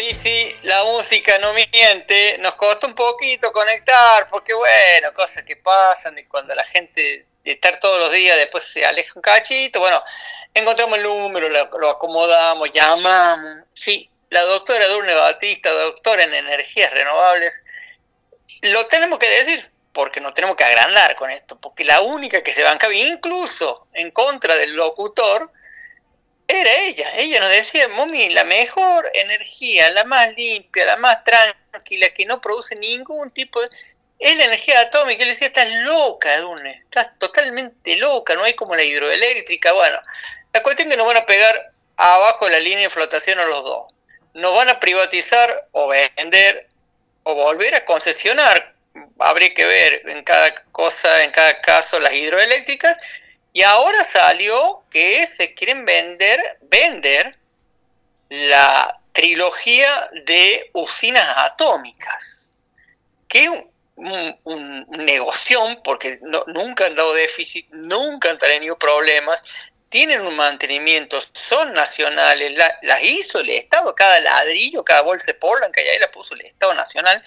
Sí, sí, la música no miente. Nos costó un poquito conectar, porque bueno, cosas que pasan y cuando la gente de estar todos los días después se aleja un cachito. Bueno, encontramos el número, lo, acomodamos, llamamos. Sí, la doctora Durne Batista, doctora en energías renovables, lo tenemos que decir, porque no tenemos que agrandar con esto, porque la única que se bancaba, incluso en contra del locutor, era ella. Ella nos decía, Mami, la mejor energía, la más limpia, la más tranquila, que no produce ningún tipo de... Es la energía atómica. Y le decía, estás loca, Dune, estás totalmente loca, no hay como la hidroeléctrica. Bueno, la cuestión es que nos van a pegar abajo de la línea de flotación a los dos. Nos van a privatizar o vender o volver a concesionar. Habría que ver en cada cosa, en cada caso, las hidroeléctricas y ahora salió que se quieren vender, vender la trilogía de usinas atómicas, que es un, un, negocio, porque nunca han dado déficit, nunca han tenido problemas, tienen un mantenimiento, son nacionales, las hizo el Estado, cada ladrillo, cada bolsa de que ahí la puso el Estado Nacional,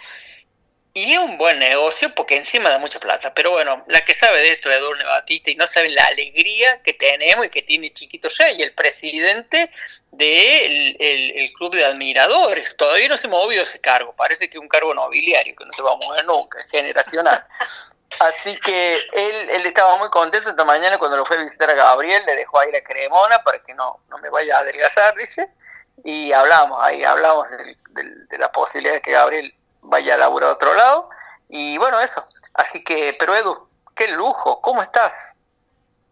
y es un buen negocio porque encima da mucha plata. Pero bueno, la que sabe de esto es Edurne Batista y no saben la alegría que tenemos y que tiene Chiquito Rey, el presidente del el, club de admiradores. Todavía no se movió ese cargo, parece que es un cargo nobiliario que no se va a mover nunca, es generacional. Así que él, él estaba muy contento esta mañana cuando lo fue a visitar a Gabriel, le dejó ahí la cremona para que no, no me vaya a adelgazar, dice. Y hablamos ahí, hablamos de la posibilidad de que Gabriel vaya a laburar a otro lado. Y bueno, eso. Así que, pero Edu, qué lujo, ¿cómo estás?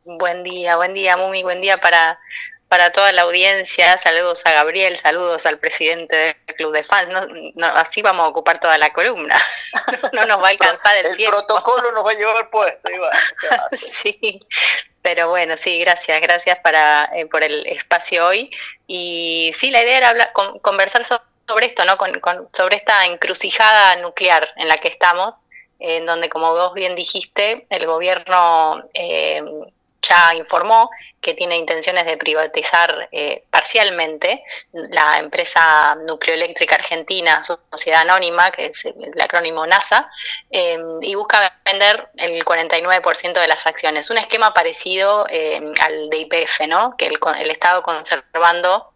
Buen día, buen día, Mumi, buen día para, para toda la audiencia. Saludos a Gabriel, saludos al presidente del Club de Fans. No, así vamos a ocupar toda la columna. no nos va a alcanzar el, el protocolo nos va a llevar puesto, Iván. sí, pero bueno, sí, gracias, gracias para, eh, por el espacio hoy. Y sí, la idea era hablar, conversar sobre sobre esto, ¿no? Con, sobre esta encrucijada nuclear en la que estamos, en donde, como vos bien dijiste, el gobierno eh, ya informó que tiene intenciones de privatizar eh, parcialmente la empresa nucleoeléctrica argentina, Sociedad Anónima, que es el acrónimo NASA, eh, y busca vender el 49% de las acciones. Un esquema parecido al de IPF, ¿no? que el, el Estado conservando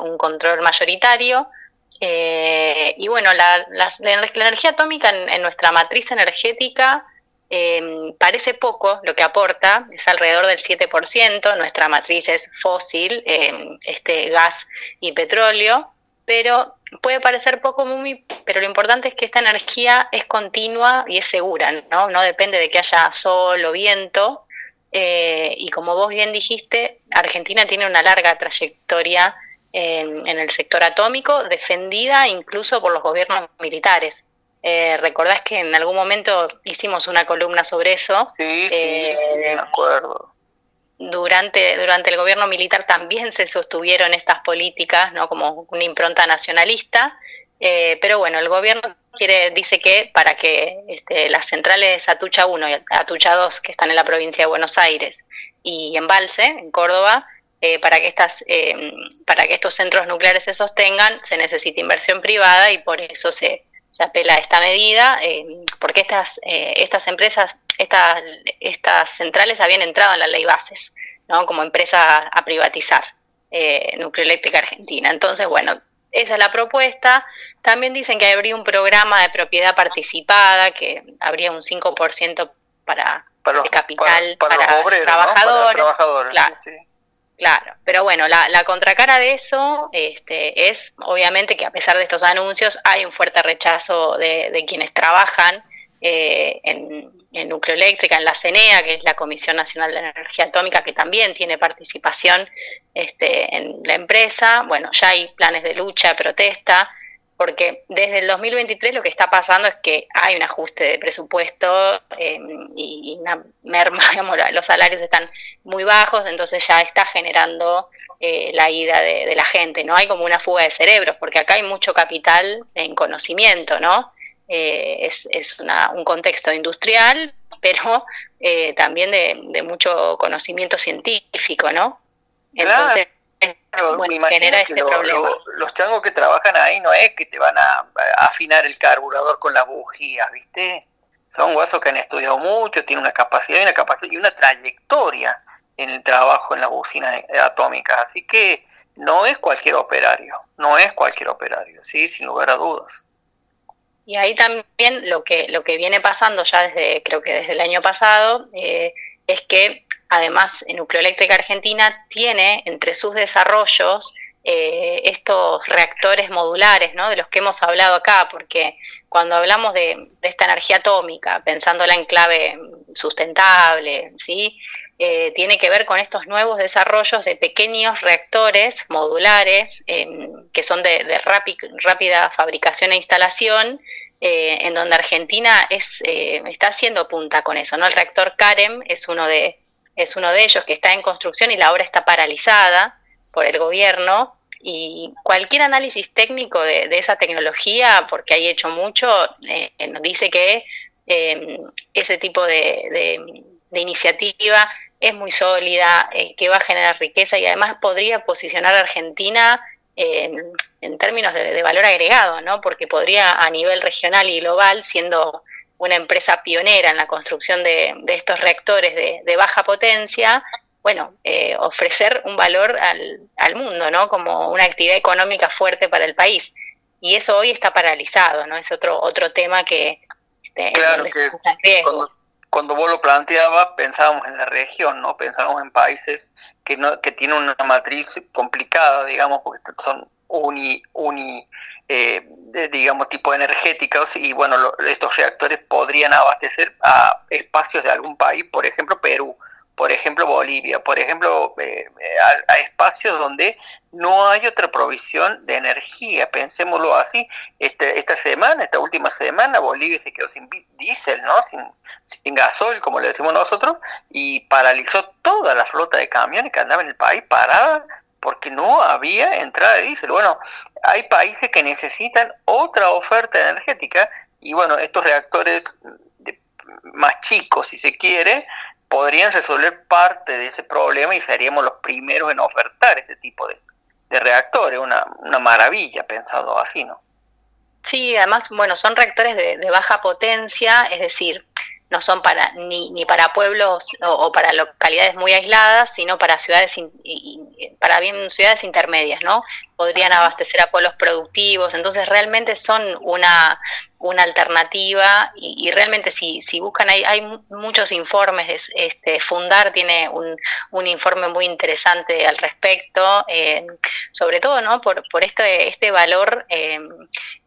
un control mayoritario eh, y bueno, la, energía atómica en, nuestra matriz energética em, parece poco lo que aporta, es alrededor del 7%, nuestra matriz es fósil, em, este gas y petróleo, pero puede parecer poco, muy, pero lo importante es que esta energía es continua y es segura, ¿no? No depende de que haya sol o viento. Eh, y como vos bien dijiste, Argentina tiene una larga trayectoria en, el sector atómico, defendida incluso por los gobiernos militares. Eh, ¿Recordás que en algún momento hicimos una columna sobre eso? Sí, sí, eh, me acuerdo. Durante, durante el gobierno militar también se sostuvieron estas políticas, ¿no? como una impronta nacionalista, eh, pero bueno, el gobierno quiere, dice que para que este, las centrales Atucha 1 y Atucha 2, que están en la provincia de Buenos Aires, y Embalse, en Córdoba, eh, para, que estas, eh, para que estos centros nucleares se sostengan se necesita inversión privada y por eso se, se apela a esta medida, eh, porque estas, estas empresas, estas, estas centrales habían entrado en la ley bases, ¿no? como empresa a privatizar, Nucleoeléctrica Argentina. Entonces, bueno, esa es la propuesta. También dicen que habría un programa de propiedad participada, que habría un 5% para, para el capital, para, trabajadores. Claro, pero bueno, la, contracara de eso este, es obviamente que a pesar de estos anuncios hay un fuerte rechazo de, quienes trabajan eh, en, en nucleoeléctrica, en la CENEA, que es la Comisión Nacional de Energía Atómica, que también tiene participación este, en la empresa. Bueno, ya hay planes de lucha, protesta porque desde el 2023 lo que está pasando es que hay un ajuste de presupuesto em, y, una merma, digamos, los salarios están muy bajos, entonces ya está generando eh, la ida de, la gente, ¿no? Hay como una fuga de cerebros, porque acá hay mucho capital en conocimiento, ¿no? Eh, es un contexto industrial, pero eh, también de, mucho conocimiento científico, ¿no? Entonces, genera este problema. los changos que trabajan ahí no es que te van a, afinar el carburador con las bujías, ¿viste? Son guasos que han estudiado mucho, tienen una capacidad y una capacidad y una trayectoria en el trabajo en las bujinas atómicas. Así que no es cualquier operario, no es cualquier operario, sí, sin lugar a dudas. Y ahí también lo que, lo que viene pasando ya desde, creo que desde el año pasado, eh, es que además Nucleoeléctrica Argentina tiene entre sus desarrollos eh, estos reactores modulares, ¿no? De los que hemos hablado acá, porque cuando hablamos de, esta energía atómica, pensándola en clave sustentable, ¿sí? Eh, tiene que ver con estos nuevos desarrollos de pequeños reactores modulares em, que son de, rápida fabricación e instalación, eh, en donde Argentina es, está haciendo punta con eso. ¿no? El reactor CAREM es uno, de, es uno de ellos que está en construcción y la obra está paralizada por el gobierno y cualquier análisis técnico de, esa tecnología, porque hay hecho mucho, eh, nos dice que eh, ese tipo de, iniciativa es muy sólida, eh, que va a generar riqueza y además podría posicionar a Argentina en términos de, valor agregado, ¿no? porque podría a nivel regional y global, siendo una empresa pionera en la construcción de, estos reactores de baja potencia, bueno, eh, ofrecer un valor al, al, mundo, ¿no? Como una actividad económica fuerte para el país. Y eso hoy está paralizado, ¿no? Es otro otro tema que... Este, claro, que cuando, cuando, vos lo planteabas pensábamos en la región, ¿no? Pensábamos en países que, no, que tienen una matriz complicada, digamos, porque son uni, uni eh, digamos, tipo energéticos y bueno, estos reactores podrían abastecer a espacios de algún país, por ejemplo Perú, por ejemplo Bolivia, por ejemplo eh, eh, a, espacios donde no hay otra provisión de energía, pensémoslo así, este, esta semana, esta última semana Bolivia se quedó sin diésel, ¿no? sin, sin gasoil, como le decimos nosotros, y paralizó toda la flota de camiones que andaba en el país parada porque no había entrada de diésel. Bueno, hay países que necesitan otra oferta energética y bueno, estos reactores más chicos, si se quiere, podrían resolver parte de ese problema y seríamos los primeros en ofertar este tipo de, reactores, una, maravilla pensado así, ¿no? Sí, además, bueno, son reactores de baja potencia, es decir, no son para ni, ni para pueblos o, para localidades muy aisladas, sino para ciudades para bien ciudades intermedias, ¿no? Podrían abastecer a pueblos productivos, entonces realmente son una, una alternativa y, realmente si, si buscan hay, hay muchos informes, este Fundar tiene un, un informe muy interesante al respecto, eh, sobre todo, ¿no? Por, por este, este valor eh,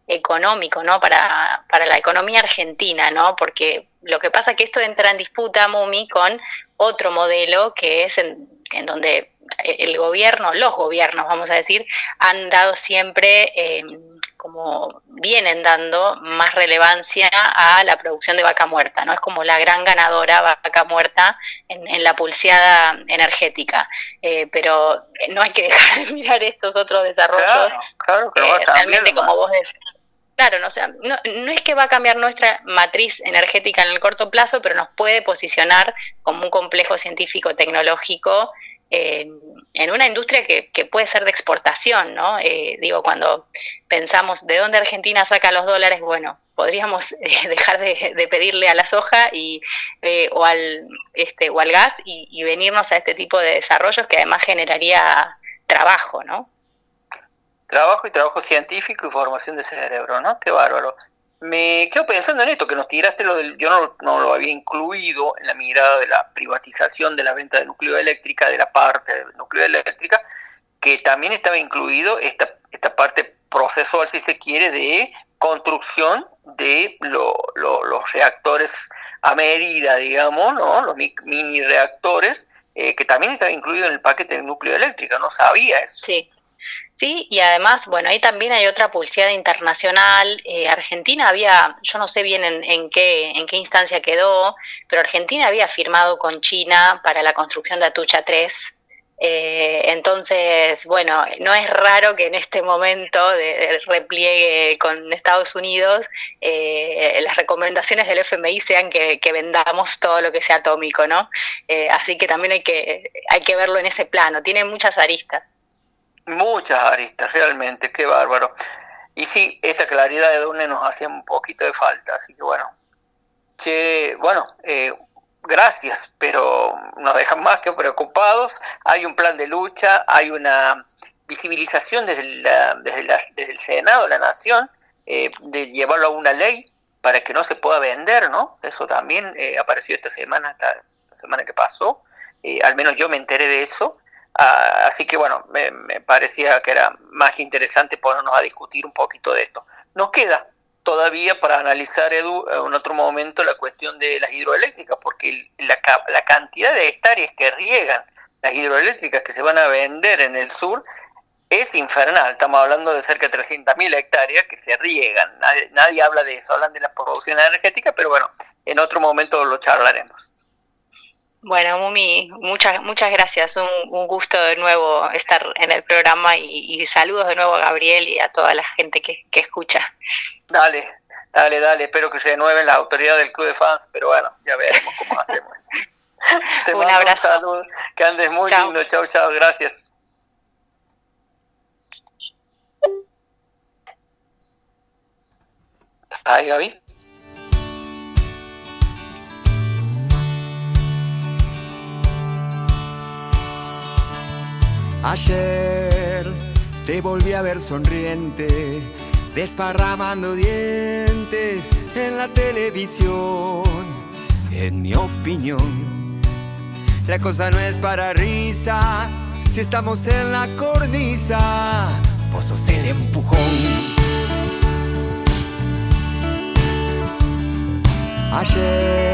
económico, ¿no? Para, para la economía argentina, ¿no? Porque lo que pasa es que esto entra en disputa, Mumi, con otro modelo que es en, en donde el gobierno, los gobiernos, vamos a decir, han dado siempre, em, como vienen dando, más relevancia a la producción de vaca muerta, ¿no? Es como la gran ganadora vaca muerta en, en la pulseada energética. Eh, pero no hay que dejar de mirar estos otros desarrollos. Claro, claro, realmente, como vos decís, Claro, no, sea, no, es que va a cambiar nuestra matriz energética en el corto plazo, pero nos puede posicionar como un complejo científico tecnológico eh, en una industria que, puede ser de exportación, ¿no? Eh, digo, cuando pensamos de dónde Argentina saca los dólares, bueno, podríamos eh, dejar de, pedirle a la soja y, o, al, este, o al gas y, y venirnos a este tipo de desarrollos que además generaría trabajo, ¿no? Trabajo y trabajo científico y formación de cerebro, ¿no? Qué bárbaro. Me quedo pensando en esto, que nos tiraste lo del... Yo no, no lo había incluido en la mirada de la privatización de la venta de núcleo eléctrica, de la parte de núcleo eléctrica, que también estaba incluido esta, esta parte procesual, si se quiere, de construcción de los reactores a medida, digamos, ¿no? los mini reactores, eh, que también estaba incluido en el paquete de núcleo eléctrico, no sabía eso. Sí, Sí, y además, bueno, ahí también hay otra pulseada internacional. Eh, Argentina había, yo no sé bien en, qué, en qué instancia quedó, pero Argentina había firmado con China para la construcción de Atucha 3. Eh, entonces, bueno, no es raro que en este momento de, repliegue con Estados Unidos eh, las recomendaciones del FMI sean que, que, vendamos todo lo que sea atómico, ¿no? así que también hay que, hay que verlo en ese plano. Tiene muchas aristas. Muchas aristas, realmente, qué bárbaro. Y sí, esa claridad de Dune nos hacía un poquito de falta, así que bueno. Que, bueno, eh, gracias, pero nos dejan más que preocupados. Hay un plan de lucha, hay una visibilización desde, desde, el Senado la Nación eh, de llevarlo a una ley para que no se pueda vender, ¿no? Eso también eh, apareció esta semana, esta semana que pasó, eh, al menos yo me enteré de eso, ah, así que bueno, me, parecía que era más interesante ponernos a discutir un poquito de esto. Nos queda todavía para analizar, Edu, en otro momento la cuestión de las hidroeléctricas, porque la, cantidad de hectáreas que riegan las hidroeléctricas que se van a vender en el sur es infernal. Estamos hablando de cerca de 300.000 hectáreas que se riegan. Nadie, habla de eso, hablan de la producción energética, pero bueno, en otro momento lo charlaremos. Bueno, Mumi, muchas, muchas gracias. Un, gusto de nuevo estar en el programa y, saludos de nuevo a Gabriel y a toda la gente que, escucha. Dale, dale, dale. Espero que se renueven las autoridades del club de fans, pero bueno, ya veremos cómo hacemos. Te un abrazo. Un saludo. Que andes muy lindo. Chao, chao. Gracias. Ay, Gaby. Ayer te volví a ver sonriente, desparramando dientes en la televisión. En mi opinión, la cosa no es para risa si estamos en la cornisa. Vos sos el empujón Ayer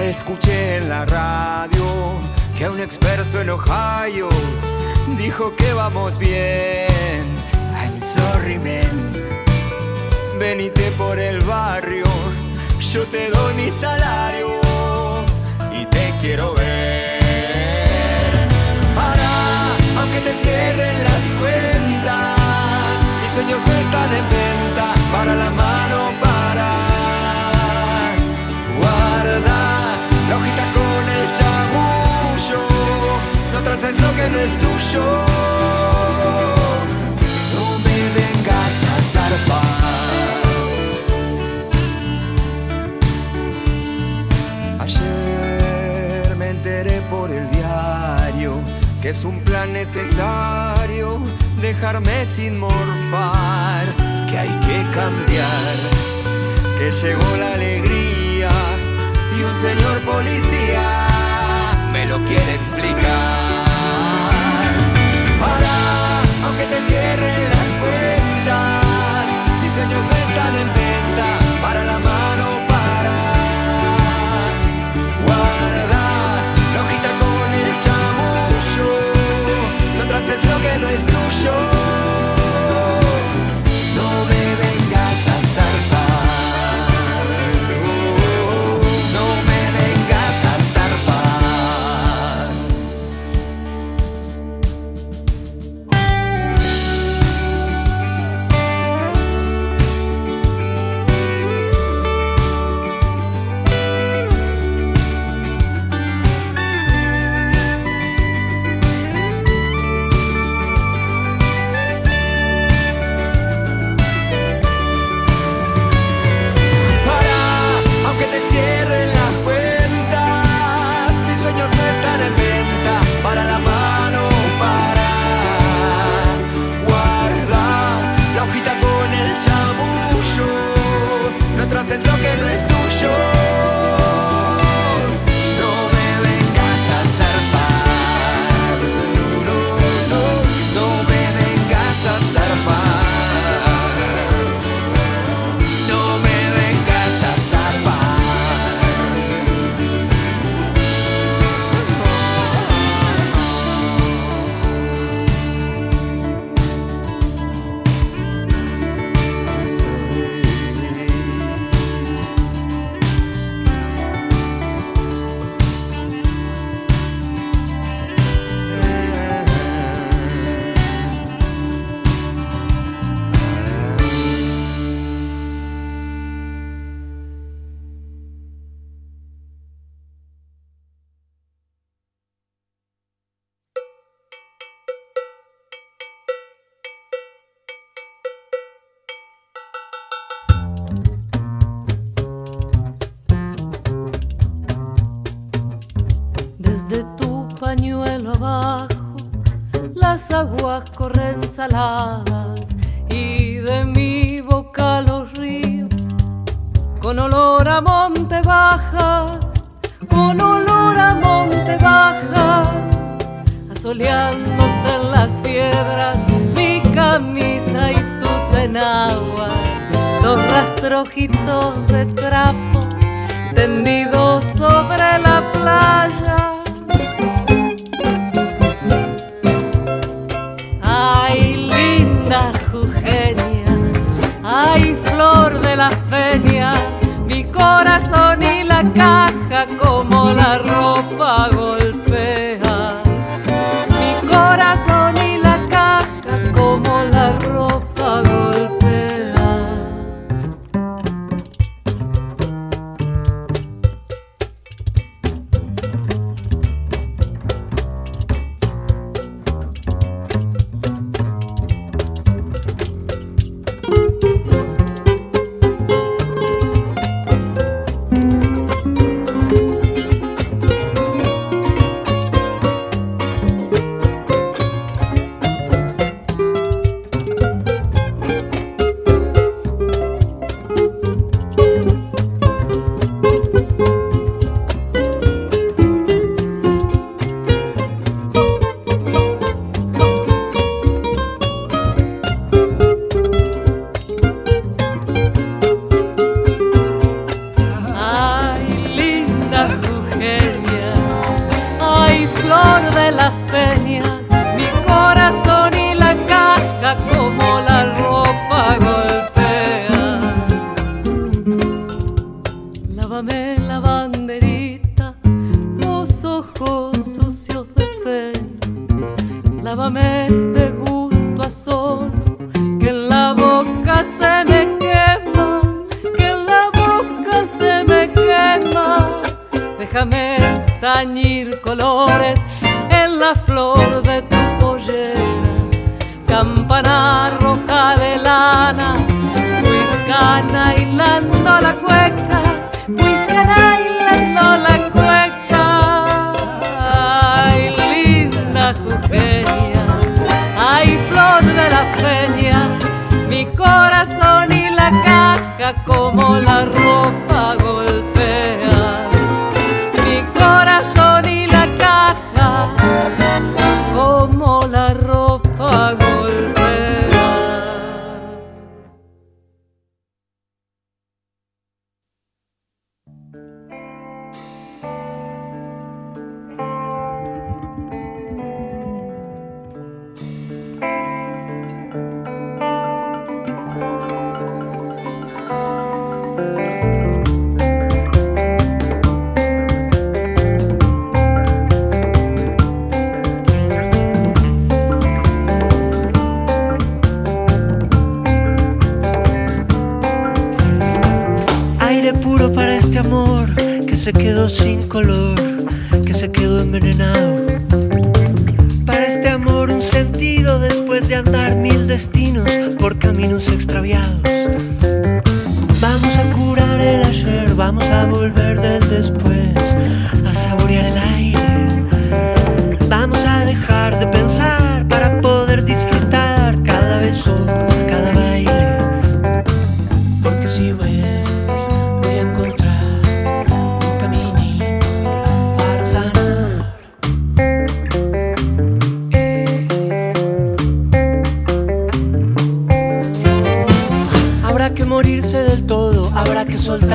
escuché en la radio que un experto en Ohio dijo que vamos bien. I'm sorry, man. Venite por el barrio, yo te doy mi salario y te quiero ver. Para, aunque te cierren las cuentas, mis sueños no están en venta para la mano. Es un plan necesario dejarme sin morfar, que hay que cambiar, que llegó la alegría y un señor policía me lo quiere explicar. Te cierren las cuentas. Mis sueños no están en venta para la mano para guarda la hojita con el chamullo. No traces lo que no es tuyo. haces lo que no es. Y de mi boca los ríos con olor a monte baja, con olor a monte baja, asoleándose en las piedras mi camisa y tus enaguas, los rastrojitos de trapo tendidos sobre la playa mi corazón y la caja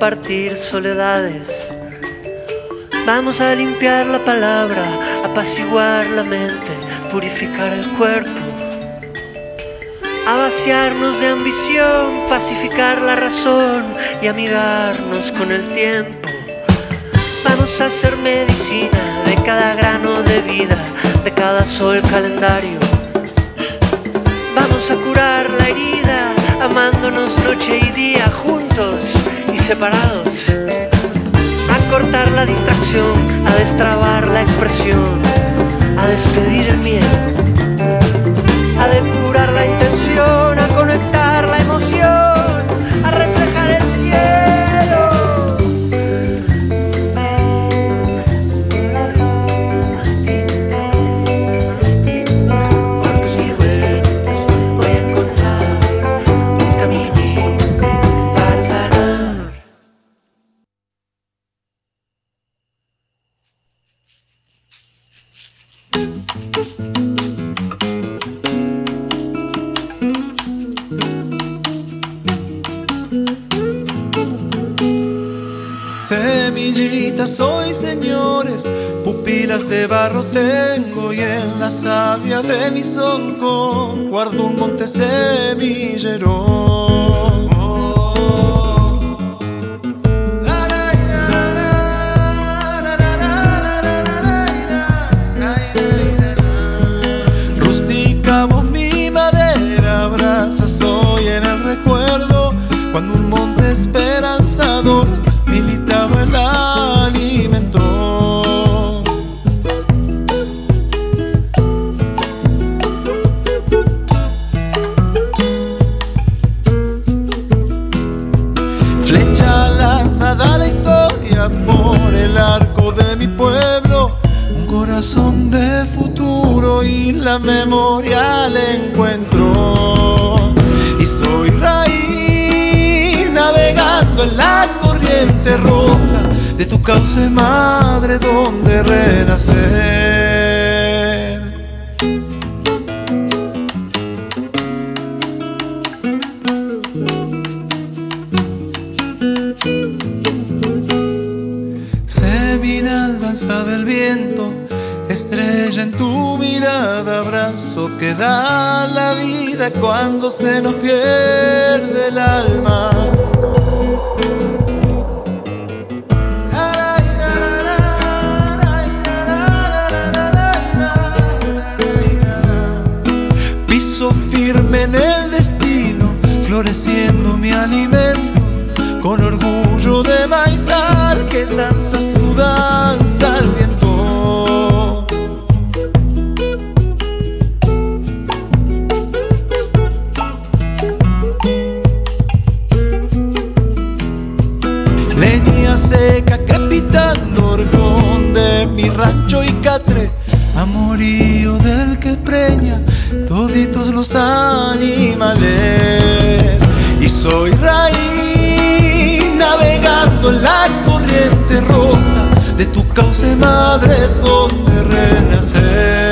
compartir soledades. Vamos a limpiar la palabra, apaciguar la mente, purificar el cuerpo. A vaciarnos de ambición, pacificar la razón y amigarnos con el tiempo. Vamos a hacer medicina de cada grano de vida, de cada sol calendario. Vamos a curar la herida, amándonos noche y día, juntos separados. A cortar la distracción, a destrabar la expresión, a despedir el miedo, a depurar la intención, pies de barro tengo y en la savia de mi zonco guardo un monte semillero. soy en el recuerdo cuando un monte esperanzador cauce madre donde renacer. Seminal danza del viento, estrella en tu mirada, abrazo que da la vida cuando se nos pierde el alma. se madre donde renacer.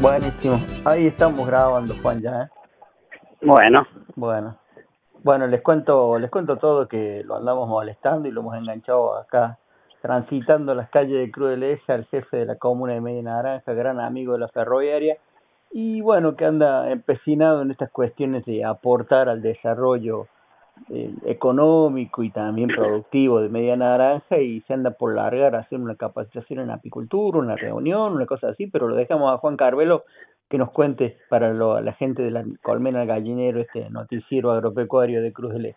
Buenísimo. Ahí estamos grabando, Juan, ya, ¿eh? Bueno, Bueno. Bueno, les cuento, les cuento todo que lo andamos molestando y lo hemos enganchado acá, transitando las calles de Cruz del Eje, al jefe de la comuna de Media Naranja, gran amigo de la ferroviaria, y bueno, que anda empecinado en estas cuestiones de aportar al desarrollo eh, económico y también productivo de Media Naranja y se anda por largar a hacer una capacitación en apicultura, una reunión, una cosa así, pero lo dejamos a Juan Carvelo que nos cuente para lo- la gente de la Colmena Gallinero, este noticiero agropecuario de Cruz del Eje.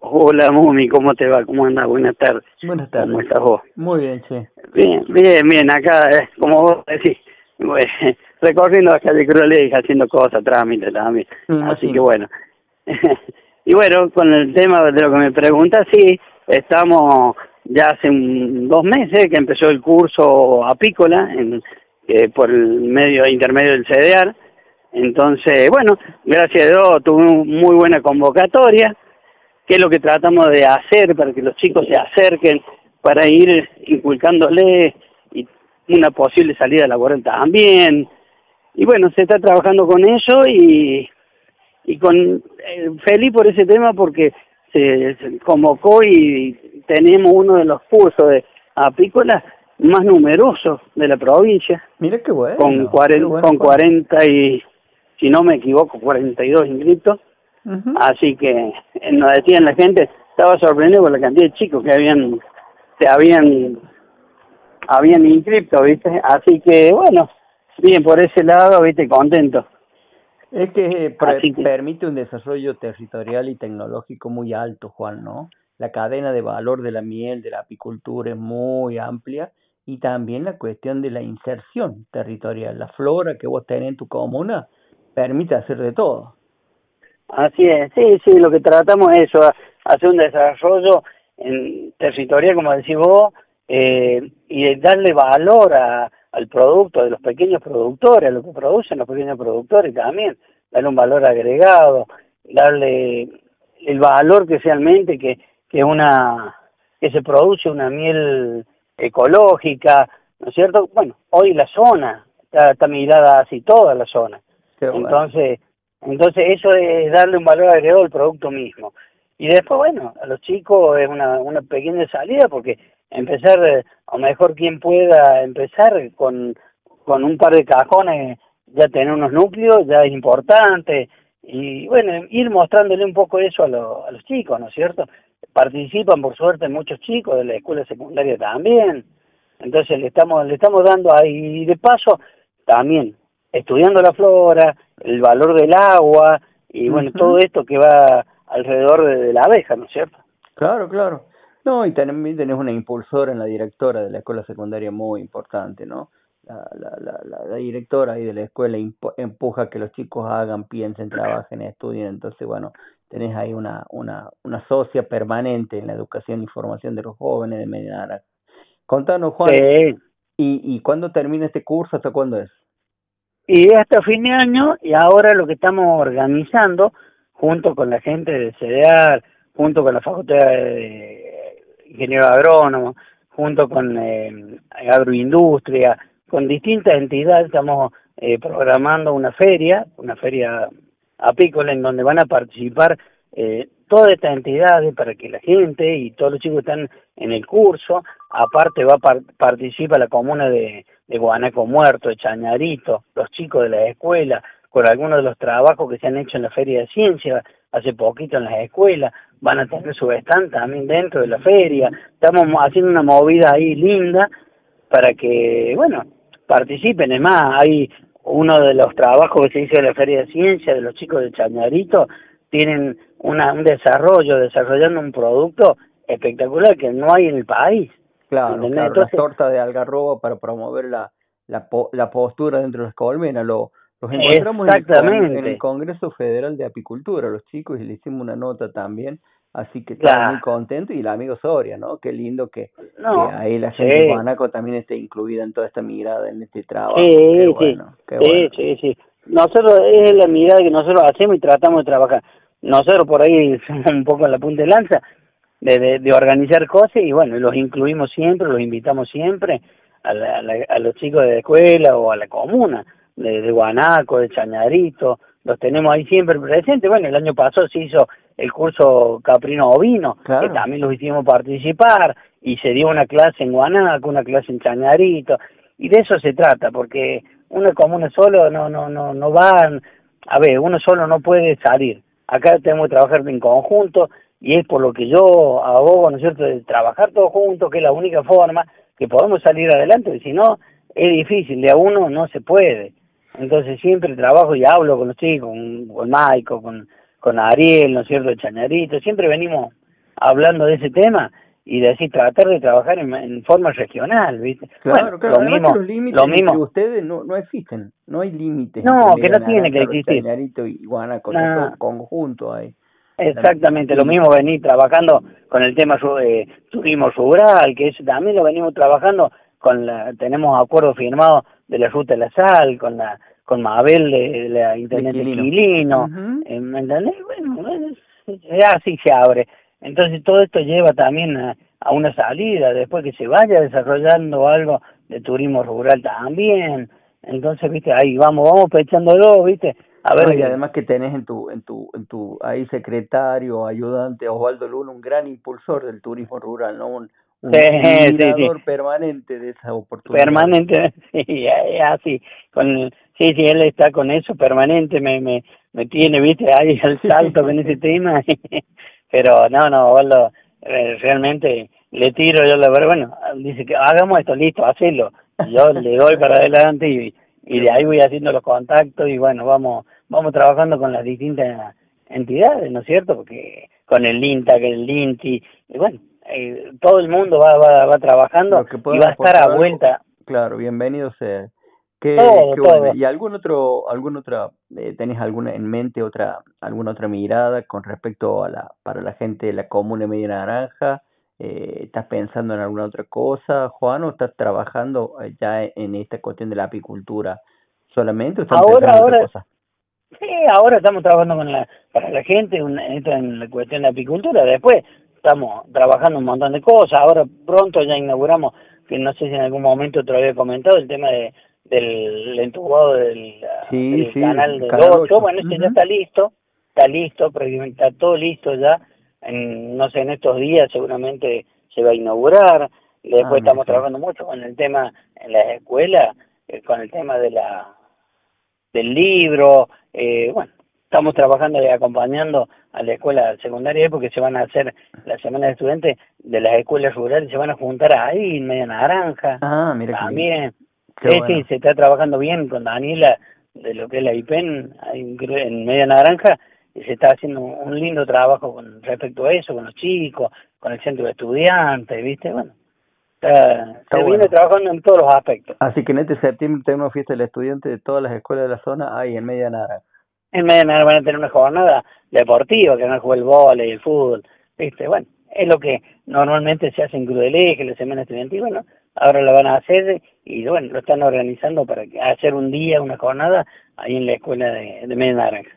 hola Mumi, ¿cómo te va? ¿Cómo andas? Buenas tardes. Buenas tardes. ¿Cómo estás vos? Muy bien, che. Bien, bien, bien, acá, eh, como vos decís, bueno, recorriendo la calle Cruz y haciendo cosas, trámites también. Así que bueno. y bueno, con el tema de lo que me preguntas, sí, estamos ya hace un- dos meses que empezó el curso apícola en, eh, por el medio intermedio del CEDEAR. Entonces, bueno, gracias a Dios tuve una muy buena convocatoria. qué es lo que tratamos de hacer para que los chicos se acerquen, para ir inculcándole y una posible salida laboral también. Y bueno, se está trabajando con eso y, y con eh, feliz por ese tema porque se, se convocó y tenemos uno de los cursos de apícolas más numerosos de la provincia. Mira qué bueno. con, cuaren- bueno, con Juan. 40 y, si no me equivoco, 42 inscritos. Ujú. Así que eh, nos decían la gente, estaba sorprendido por la cantidad de chicos que habían, se habían, habían inscrito, ¿viste? Así que bueno, bien por ese lado, ¿viste? Contento. Es que, permite un desarrollo territorial y tecnológico muy alto, Juan, ¿no? La cadena de valor de la miel, de la apicultura es muy amplia y también la cuestión de la inserción territorial. La flora que vos tenés en tu comuna permite hacer de todo. Así es, sí, sí, lo que tratamos es eso, hacer un desarrollo en territorial, como decís vos, eh, y darle valor a, al producto de los pequeños productores, a lo que producen los pequeños productores también, darle un valor agregado, darle el valor que realmente que, que una que se produce una miel ecológica, ¿no es cierto? Bueno, hoy la zona está, está mirada así toda la zona. Entonces, entonces eso es darle un valor agregado al producto mismo. Y después, bueno, a los chicos es una, una pequeña salida porque empezar, eh, lo mejor quien pueda empezar con, con un par de cajones, ya tener unos núcleos, ya es importante. Y bueno, ir mostrándole un poco eso a, lo- a los chicos, ¿no es cierto? Participan, por suerte, muchos chicos de la escuela secundaria también. Entonces le estamos, le estamos dando ahí, y de paso, también estudiando la flora, el valor del agua y bueno, todo esto que va alrededor de, de la abeja, ¿no es cierto? Claro, claro. No, y también tenés una impulsora en la directora de la escuela secundaria muy importante, ¿no? La, la, la, la, directora ahí de la escuela empuja que los chicos hagan, piensen, trabajen, estudien. Entonces, bueno, tenés ahí una, una, una socia permanente en la educación y formación de los jóvenes de Media Naranja. Contanos, Juan, Sí. ¿y, ¿y cuándo termina este curso? ¿Hasta cuándo es? Y hasta fin de año y ahora lo que estamos organizando junto con la gente del CEDEAR, junto con la Facultad de Ingeniero Agrónomo, junto con eh, Agroindustria, con distintas entidades estamos eh, programando una feria, una feria apícola en donde van a participar eh, todas estas entidades para que la gente y todos los chicos que están en el curso, aparte va par- participa la comuna de, Guanaco Muerto, de Chañarito, los chicos de la escuela, con algunos de los trabajos que se han hecho en la Feria de Ciencia, hace poquito en las escuelas, van a tener su stand también dentro de la feria, estamos mo- haciendo una movida ahí linda para que, bueno, participen, es más, hay uno de los trabajos que se hizo en la Feria de Ciencia de los chicos de Chañarito, tienen una, un desarrollo, desarrollando un producto espectacular que no hay en el país. Claro, claro, Entonces- las tortas de algarroba para promover la, la, po- la postura dentro de las colmenas. Lo, los encontramos en el, con- Exactamente. en el Congreso Federal de Apicultura, los chicos, y le hicimos una nota también. Así que Claro. muy contentos. Y el amigo Soria, ¿no? Qué lindo que, No, que ahí la gente sí. de Guanaco también esté incluida en toda esta mirada, en este trabajo. Sí, Qué sí, bueno, qué sí, bueno. sí, sí. Nosotros, es la mirada que nosotros hacemos y tratamos de trabajar. Nosotros por ahí somos un poco en la punta de lanza de, de, de organizar cosas y bueno, los incluimos siempre, los invitamos siempre a, la- a, la- a los chicos de la escuela o a la comuna de, de Guanaco, de Chañarito, los tenemos ahí siempre presentes. Bueno, el año pasado se hizo el curso Caprino Ovino, Claro. que también los hicimos participar y se dio una clase en Guanaco, una clase en Chañarito y de eso se trata, porque una comuna solo no no no no van, a ver, uno solo no puede salir. Acá tenemos que trabajar en conjunto y es por lo que yo abogo, ¿no es cierto?, de trabajar todos juntos, que es la única forma que podemos salir adelante, si no es difícil, de a uno no se puede. Entonces siempre trabajo y hablo con los chicos, con, con Maico, con, con Ariel, ¿no es cierto?, Chañarito, siempre venimos hablando de ese tema y de así tratar de trabajar en, en forma regional, ¿viste? Claro, Bueno, claro. lo mismo, que los límites mismo. ustedes no, no existen, no hay límites. No, que no tiene que existir. Chañarito y Guanaco, conjunto ahí. Exactamente, lo mismo venir trabajando con el tema eh, turismo rural, que eso también lo venimos trabajando con la, tenemos acuerdos firmados de la ruta de la sal, con la con Mabel de, de la internet de Quilino. Eh, ¿me entendés? Bueno, ya sí se abre. Entonces todo esto lleva también a, a una salida, después que se vaya desarrollando algo de turismo rural también. Entonces, viste, ahí vamos, vamos pechándolo, viste, a ver. No, y además que tenés en tu, en tu, en tu ahí secretario, ayudante, Osvaldo Luna, un gran impulsor del turismo rural, ¿no? Un, un Sí, permanente de esa oportunidad. permanente, sí, así, con, sí, sí, él está con eso permanente, me, me, me tiene, viste, ahí al salto con ese tema, pero no, no, eh, realmente le tiro yo la verdad, bueno, dice que hagamos esto, listo, hacelo, yo le doy para adelante y, y de ahí voy haciendo los contactos y bueno, vamos, vamos trabajando con las distintas entidades, ¿no es cierto? Porque con el INTA, que el INTI, y bueno, eh, todo el mundo va, va, va trabajando y va a estar a algo, vuelta. Claro, bienvenido sea. ¿Qué, Todo, qué bueno. todo. ¿Y algún otro, algún otra, eh, tenés alguna en mente otra, alguna otra mirada con respecto a la, para la gente de la comuna de Media Naranja? Eh, ¿Estás pensando en alguna otra cosa, Juan, o estás trabajando eh, ya en esta cuestión de la apicultura solamente o estás Ahora, otra ahora, cosa? Sí, ahora estamos trabajando con la, para la gente en la cuestión de apicultura. Después estamos trabajando un montón de cosas. Ahora pronto ya inauguramos, que no sé si en algún momento te lo había comentado, el tema de, del entubado del, Sí, del sí, canal el del canal 8. ocho. Bueno, ese ya está listo, está listo, prácticamente está todo listo ya. En, no sé, en estos días seguramente se va a inaugurar. Después Ah, estamos trabajando mucho con el tema en las escuelas, eh, con el tema de la del libro, eh, bueno, estamos trabajando y acompañando a la escuela secundaria porque se van a hacer las semanas de estudiantes de las escuelas rurales, se van a juntar ahí en Media Naranja, Ah, mira qué también. Qué sí, bueno. sí, se está trabajando bien con Daniela de lo que es la IPEN ahí en Media Naranja y se está haciendo un lindo trabajo con respecto a eso, con los chicos, con el centro de estudiantes, ¿viste? Bueno, está- se bueno. viene trabajando en todos los aspectos. Así que en este septiembre tenemos fiesta del estudiante de todas las escuelas de la zona ahí en Media Naranja. En medio de van a tener una jornada deportiva, que van a jugar el vóley, el fútbol, ¿viste? Bueno, es lo que normalmente se hace en Cruz del Eje, la semana estudiantil, bueno, ahora lo van a hacer y bueno, lo están organizando para hacer un día, una jornada ahí en la escuela de, de Naranja.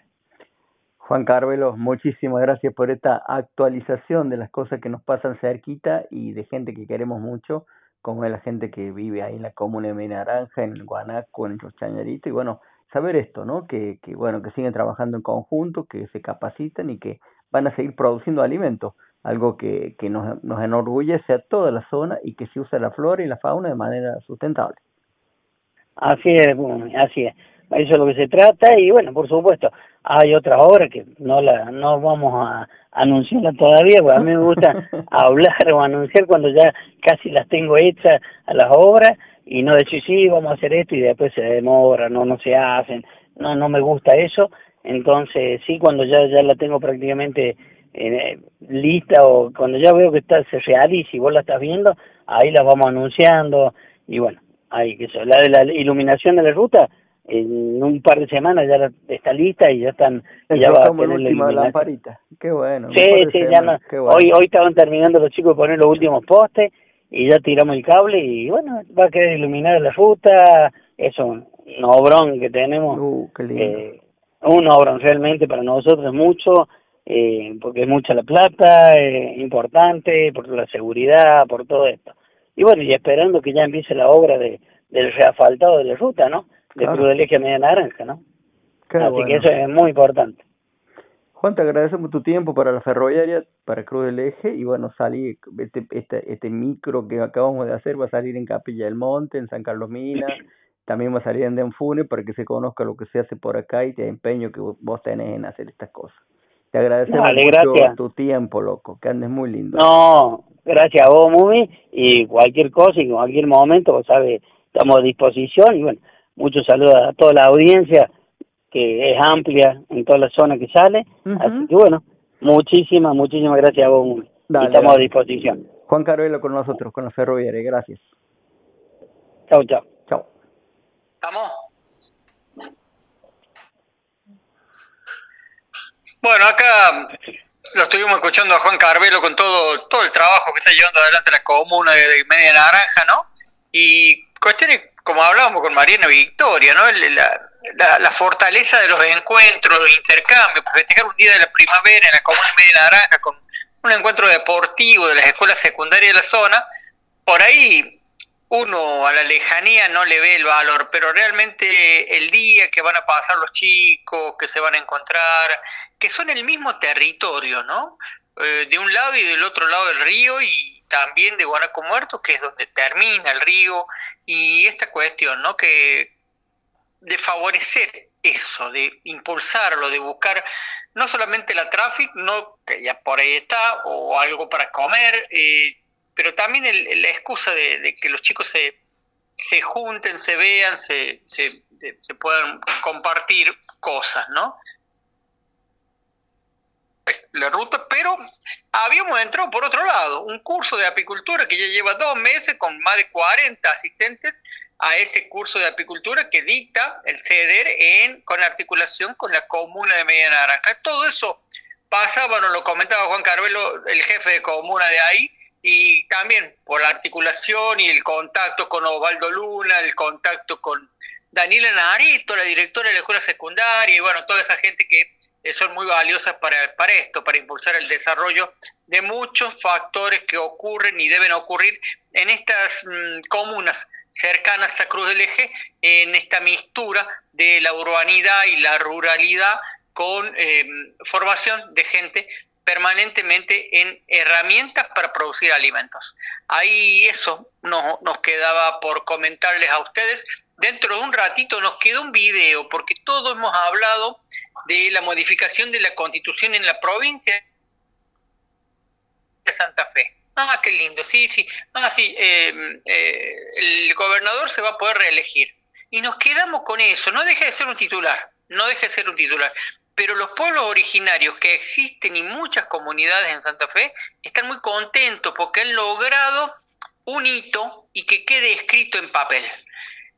Juan Carvelo, muchísimas gracias por esta actualización de las cosas que nos pasan cerquita y de gente que queremos mucho, como es la gente que vive ahí en la comuna de Media Naranja, en el Guanaco, en Chañaritos, y bueno, saber esto, ¿no? Que, que bueno, que siguen trabajando en conjunto, que se capacitan y que van a seguir produciendo alimentos, algo que, que nos, nos enorgullece a toda la zona y que se usa la flora y la fauna de manera sustentable. Así es, bueno, así es. Eso es lo que se trata y bueno, por supuesto, hay otras obras que no la no vamos a anunciarlas todavía, porque a mí me gusta hablar o anunciar cuando ya casi las tengo hechas a las obras y no decir sí, vamos a hacer esto y después se demora, no no se hacen. No no me gusta eso. Entonces, sí cuando ya ya la tengo prácticamente eh, lista o cuando ya veo que está se realiza y vos la estás viendo, ahí las vamos anunciando y bueno, ahí que eso, la de la iluminación de la ruta en un par de semanas ya la- está lista y ya están Es ya va a tener la iluminación. lamparita. Qué bueno. Sí, sí, ya no. bueno. Hoy hoy estaban terminando los chicos de poner los últimos postes y ya tiramos el cable y bueno, va a querer iluminar la ruta, es un, un obrón que tenemos, Uh, eh, un obrón realmente para nosotros es mucho, eh, porque es mucha la plata, eh, importante, por la seguridad, por todo esto. Y bueno, y esperando que ya empiece la obra de, del reasfaltado de la ruta, ¿no? De Claro. Media Naranja, ¿no? Qué Así bueno. que eso es muy importante. Juan, te agradecemos tu tiempo para la ferroviaria, para Cruz del Eje, y bueno, salí, este, este, este micro que acabamos de hacer va a salir en Capilla del Monte, en San Carlos Mina, también va a salir en Denfune para que se conozca lo que se hace por acá y te empeño que vos vos tenés en hacer estas cosas. Te agradecemos Dale, mucho gracias. tu tiempo, loco, que andes muy lindo. No, gracias a vos, Mumi, y cualquier cosa y en cualquier momento, vos sabes, estamos a disposición y bueno, muchos saludos a toda la audiencia que es amplia en toda la zona que sale, así que bueno, muchísimas, muchísimas gracias a vos, Dale, y estamos dale. a disposición. Juan Carvelo con nosotros, con la ferroviaria, gracias. Chau, chau. Chao. ¿Estamos? Bueno, acá lo estuvimos escuchando a Juan Carvelo con todo, todo el trabajo que está llevando adelante la comuna de, de Media Naranja, ¿no? Y cuestiones, como hablábamos con Mariana Victoria, ¿no? El- la- la, la fortaleza de los encuentros, los intercambios, festejar un día de la primavera en la Comuna Media Naranja con un encuentro deportivo de las escuelas secundarias de la zona, por ahí uno a la lejanía no le ve el valor, pero realmente el día que van a pasar los chicos, que se van a encontrar, que son el mismo territorio, ¿no? Eh, de un lado y del otro lado del río y también de Guanaco Muerto, que es donde termina el río, y esta cuestión, ¿no? Que de favorecer eso, de impulsarlo, de buscar no solamente la tráfico, no que ya por ahí está, o algo para comer, eh, pero también el, la excusa de, que los chicos se, se junten, se vean, se, se, se puedan compartir cosas, ¿no? la ruta, pero habíamos entrado por otro lado, un curso de apicultura que ya lleva dos meses con más de 40 asistentes a ese curso de apicultura que dicta el CEDER en, con articulación con la comuna de Media Naranja. Todo eso pasaba, nos lo comentaba Juan Carvelo, el jefe de comuna de ahí, y también por la articulación y el contacto con Osvaldo Luna, el contacto con Daniela Narito, la directora de la escuela secundaria, y bueno, toda esa gente que son muy valiosas para, para esto, para impulsar el desarrollo de muchos factores que ocurren y deben ocurrir en estas mmm, comunas cercanas a Cruz del Eje, en esta mistura de la urbanidad y la ruralidad con eh, formación de gente permanentemente en herramientas para producir alimentos. Ahí eso no, nos quedaba por comentarles a ustedes. Dentro de un ratito nos queda un video, porque todos hemos hablado de la modificación de la constitución en la provincia de Santa Fe. Ah, qué lindo, sí, sí. Ah, sí, eh, eh, el gobernador se va a poder reelegir. Y nos quedamos con eso. No deja de ser un titular, no deja de ser un titular. Pero los pueblos originarios que existen y muchas comunidades en Santa Fe están muy contentos porque han logrado un hito y que quede escrito en papel.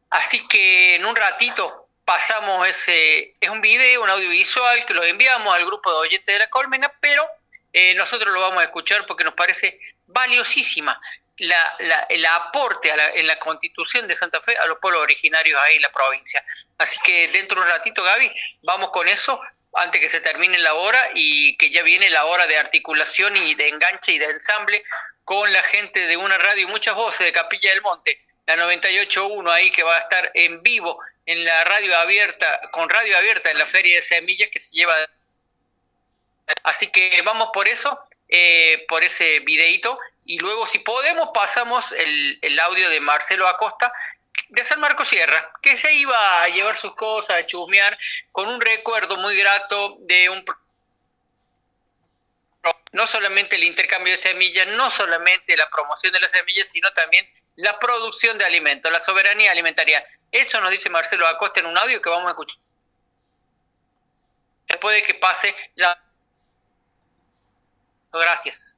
Así que en un ratito pasamos ese, es un video, un audiovisual que lo enviamos al grupo de oyentes de la Colmena, pero eh, nosotros lo vamos a escuchar porque nos parece valiosísima la, la, el aporte a la, en la constitución de Santa Fe a los pueblos originarios ahí en la provincia. Así que dentro de un ratito, Gaby, vamos con eso antes que se termine la hora y que ya viene la hora de articulación y de enganche y de ensamble con la gente de una radio y muchas voces de Capilla del Monte, la 98.1 ahí que va a estar en vivo en la radio abierta, con radio abierta en la Feria de Semillas que se lleva. Así que vamos por eso eh, por ese videito y luego si podemos pasamos el, el, audio de Marcelo Acosta de San Marcos Sierra, que se iba a llevar sus cosas, a chusmear, con un recuerdo muy grato de un no solamente el intercambio de semillas, no solamente la promoción de las semillas, sino también la producción de alimentos, la soberanía alimentaria. Eso nos dice Marcelo Acosta en un audio que vamos a escuchar. Después de que pase la Gracias.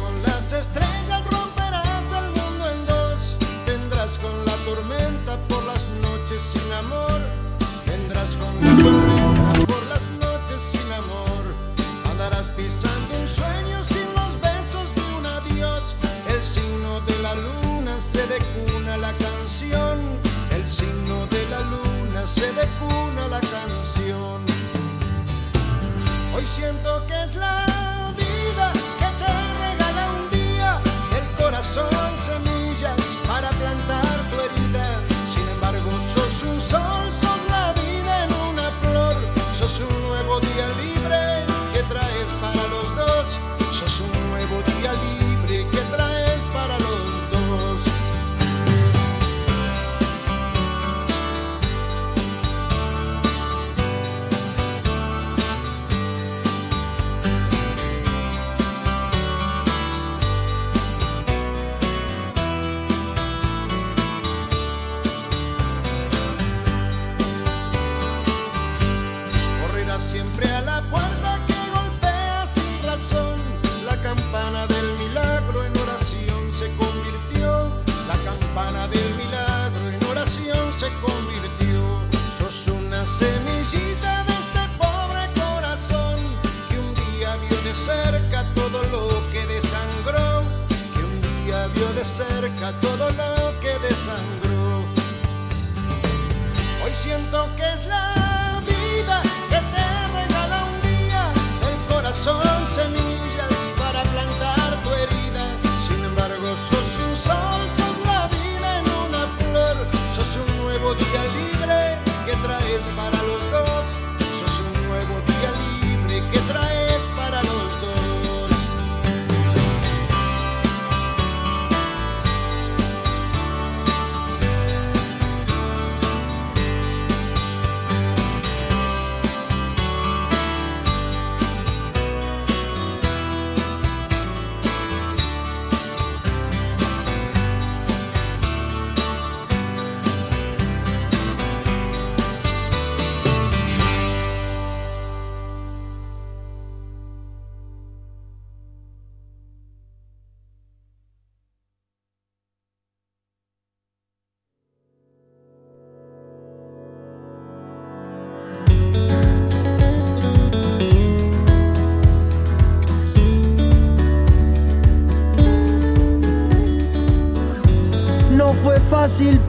Con las estrellas, romperás el mundo en dos. Vendrás con la tormenta por las noches sin amor. Vendrás con la se decuna la canción. El signo de la luna se decuna la canción. Hoy siento que es la vida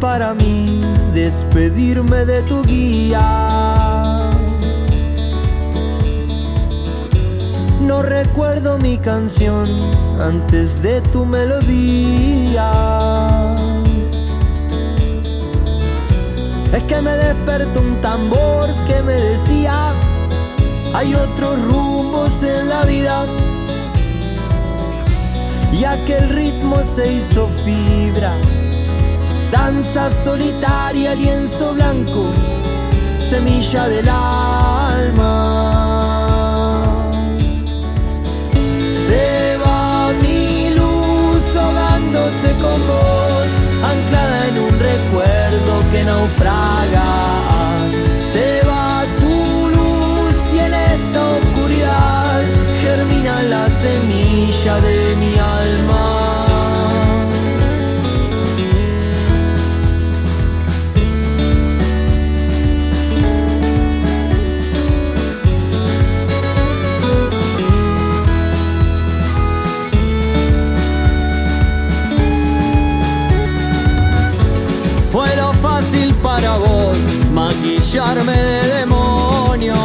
para mí despedirme de tu guía. No recuerdo mi canción antes de tu melodía. Es que me despertó un tambor que me decía, hay otros rumbos en la vida. Y aquel ritmo se hizo fibra danza solitaria, lienzo blanco, semilla del alma. Se va mi luz ahogándose con vos, anclada en un recuerdo que naufraga. Se va tu luz y en esta oscuridad germina la semilla de demonio.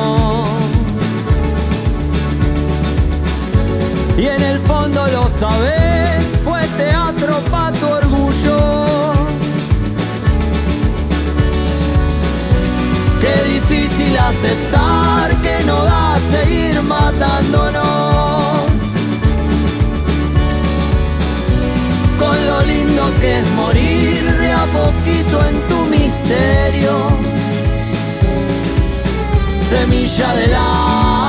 Y en el fondo lo sabes, fue teatro pa' tu orgullo. Qué difícil aceptar que no da a seguir matándonos. con lo lindo que es morir de a poquito en tu Semilla del alma.